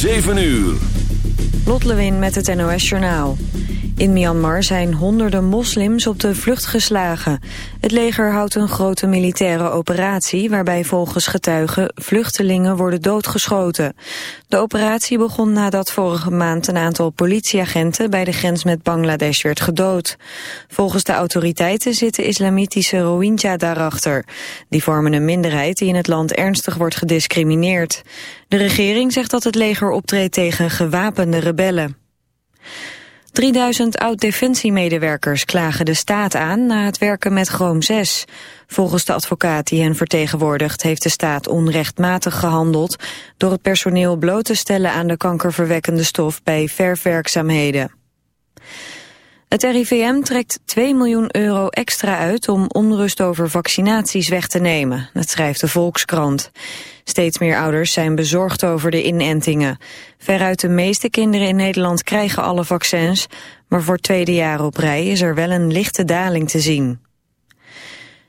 7 uur. Lot Lewin met het NOS Journaal. In Myanmar zijn honderden moslims op de vlucht geslagen. Het leger houdt een grote militaire operatie... waarbij volgens getuigen vluchtelingen worden doodgeschoten. De operatie begon nadat vorige maand een aantal politieagenten... bij de grens met Bangladesh werd gedood. Volgens de autoriteiten zitten islamitische Rohingya daarachter. Die vormen een minderheid die in het land ernstig wordt gediscrimineerd. De regering zegt dat het leger optreedt tegen gewapende rebellen. 3000 oud-defensiemedewerkers klagen de staat aan na het werken met Chrome 6. Volgens de advocaat die hen vertegenwoordigt heeft de staat onrechtmatig gehandeld door het personeel bloot te stellen aan de kankerverwekkende stof bij verwerkzaamheden. Het RIVM trekt 2 miljoen euro extra uit om onrust over vaccinaties weg te nemen. Dat schrijft de Volkskrant. Steeds meer ouders zijn bezorgd over de inentingen. Veruit de meeste kinderen in Nederland krijgen alle vaccins, maar voor tweede jaar op rij is er wel een lichte daling te zien.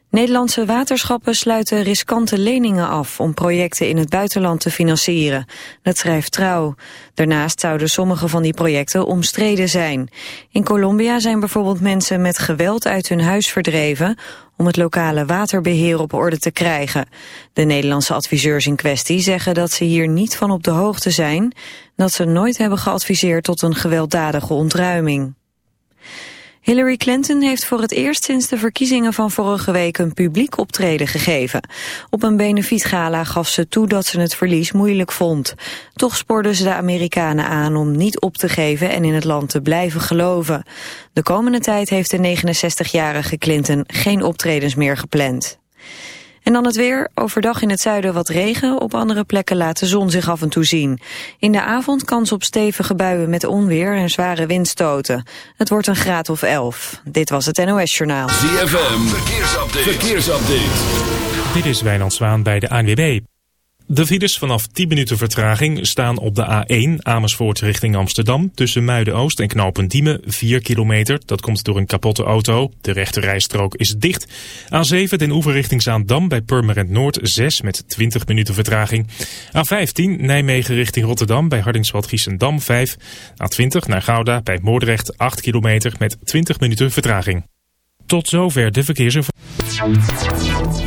Nederlandse waterschappen sluiten riskante leningen af om projecten in het buitenland te financieren. Dat schrijft Trouw. Daarnaast zouden sommige van die projecten omstreden zijn. In Colombia zijn bijvoorbeeld mensen met geweld uit hun huis verdreven om het lokale waterbeheer op orde te krijgen. De Nederlandse adviseurs in kwestie zeggen dat ze hier niet van op de hoogte zijn, dat ze nooit hebben geadviseerd tot een gewelddadige ontruiming. Hillary Clinton heeft voor het eerst sinds de verkiezingen van vorige week een publiek optreden gegeven. Op een benefietgala gaf ze toe dat ze het verlies moeilijk vond. Toch spoorde ze de Amerikanen aan om niet op te geven en in het land te blijven geloven. De komende tijd heeft de 69-jarige Clinton geen optredens meer gepland. En dan het weer. Overdag in het zuiden wat regen. Op andere plekken laat de zon zich af en toe zien. In de avond kans op stevige buien met onweer en zware windstoten. Het wordt een graad of 11. Dit was het NOS Journaal. ZFM. Verkeersupdate. Verkeersupdate. Dit is Wijnand Zwaan bij de ANWB. De files vanaf 10 minuten vertraging staan op de A1 Amersfoort richting Amsterdam. Tussen Muiden-Oost en Knopendiemen 4 kilometer. Dat komt door een kapotte auto. De rechte rijstrook is dicht. A7 den oever richting Zaandam bij Purmerend Noord 6 met 20 minuten vertraging. A15 Nijmegen richting Rotterdam bij Hardingswald Giessendam 5. A20 naar Gouda bij Moordrecht 8 kilometer met 20 minuten vertraging. Tot zover de verkeersinformatie.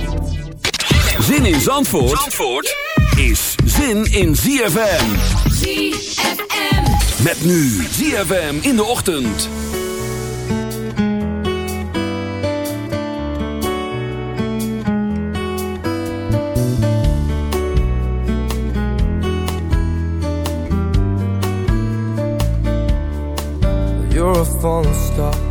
Zin in Zandvoort, Zandvoort is zin in ZFM. ZFM. Met nu ZFM in de ochtend. You're a falling star.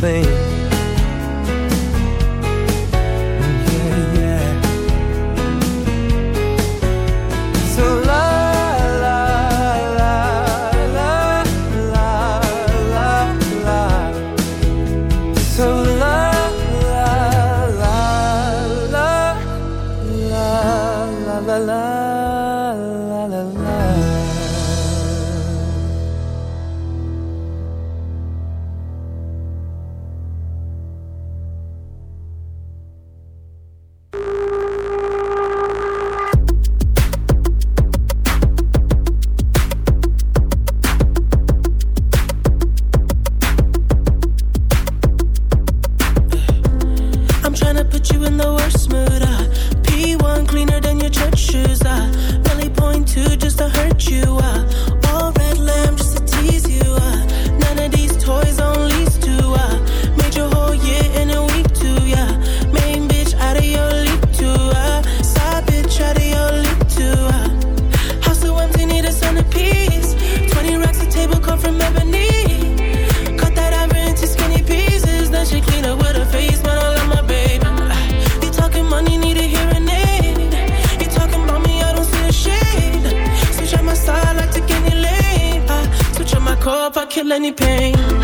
thing. In the worst mood. Uh. P1 cleaner than your church shoes. Uh. Really point two just to hurt you. Uh. any pain.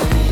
Bye.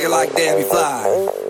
looking like Debbie Fly.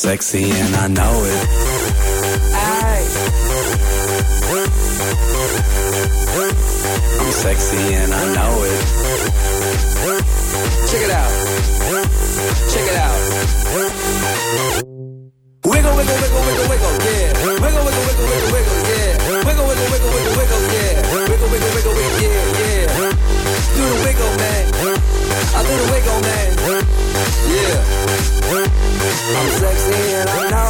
Sexy and I know it. Aye. I'm sexy and I know it. Check it out. Check it out. Wiggle, wiggle, wiggle, wiggle, wiggle, yeah. Wiggle, wiggle, wiggle, wiggle, wiggle, yeah. Wiggle, wiggle, wiggle, wiggle, wiggle. Do the wiggle, man. I do the wiggle, man. Yeah. I'm sexy and I know.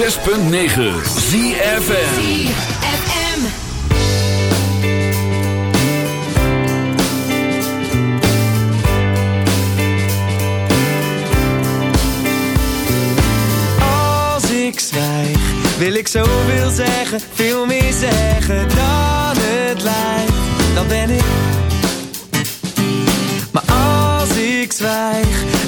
106.9 zwijg, Wil ik zoveel zeggen, veel meer zeggen dan het lijkt. Dan ben ik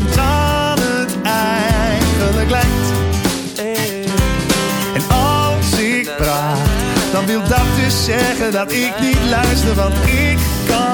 het eigenlijk lijkt. En als ik praat, dan wil dat dus zeggen dat ik niet luister, want ik kan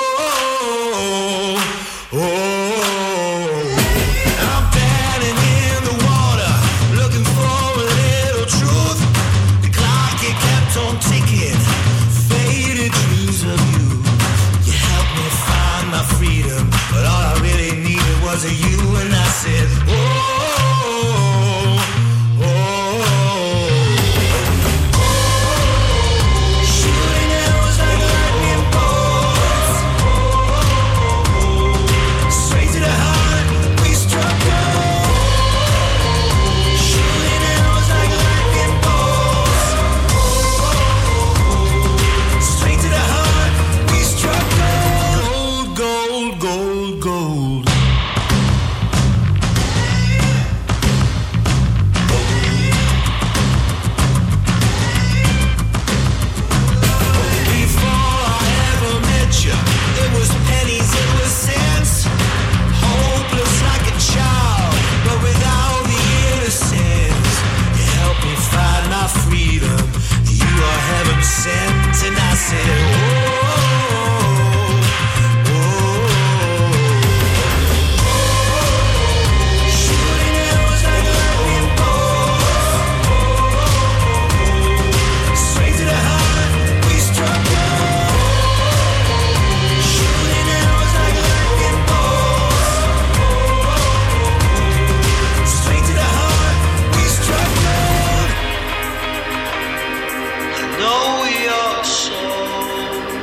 know your soul.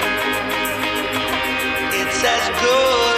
It's as good.